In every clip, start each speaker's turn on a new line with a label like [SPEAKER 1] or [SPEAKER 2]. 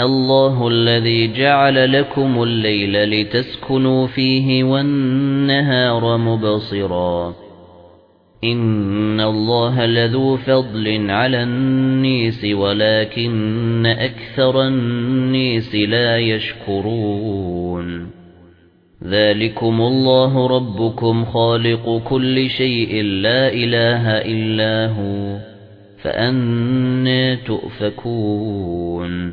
[SPEAKER 1] الله الذي جعل لكم الليل لتسكنوا فيه والنهار مبصرا. إن الله لذو فضل على النيس ولكن أكثر النيس لا يشكرون. ذلكم الله ربكم خالق كل شيء لا إله إلا هو فأنا تؤفكون.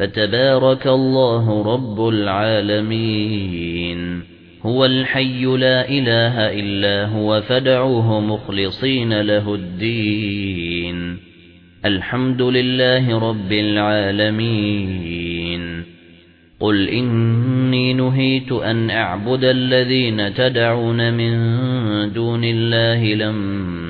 [SPEAKER 1] فتبارك الله رب العالمين. هو الحي لا إله إلا هو فدعوه مخلصين له الدين. الحمد لله رب العالمين. قل إني نهيت أن أعبد الذين تدعون من دون الله لما